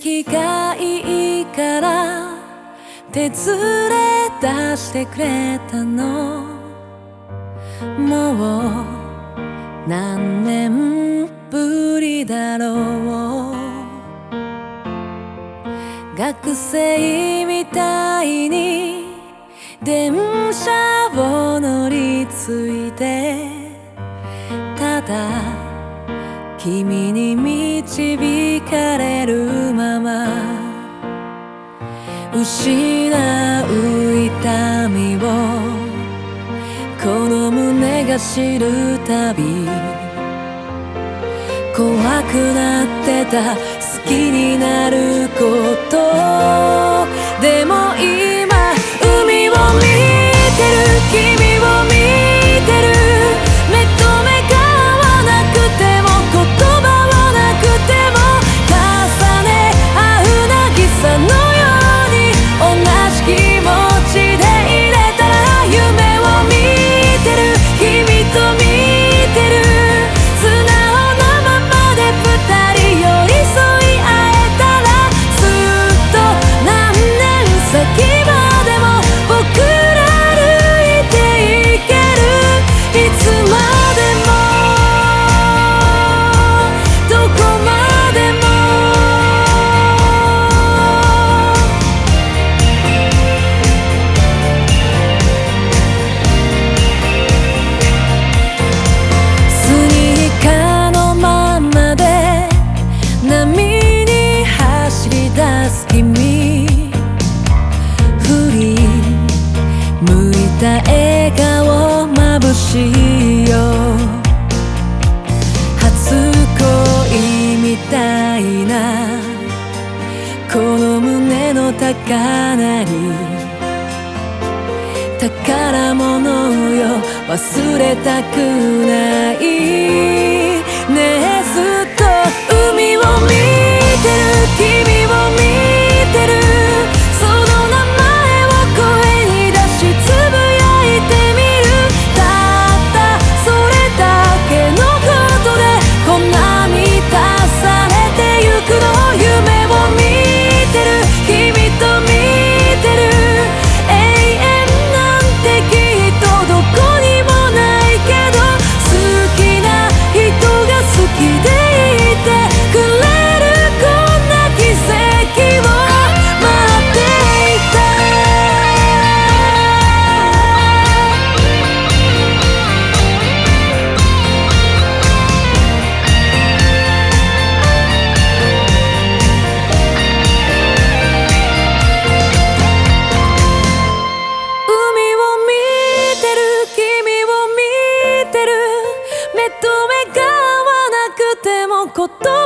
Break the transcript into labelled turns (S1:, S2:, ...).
S1: 天気がいいから手連れ出してくれたの。もう何年ぶりだろう。学生みたいに電車を乗り継いでただ君に導かれるまま失う痛みをこの胸が知るたび怖くなってた好きになること。でも今海た笑顔まぶしいよ。初恋みたいな。この胸の高鳴り。宝物よ。忘れたくない。voltou.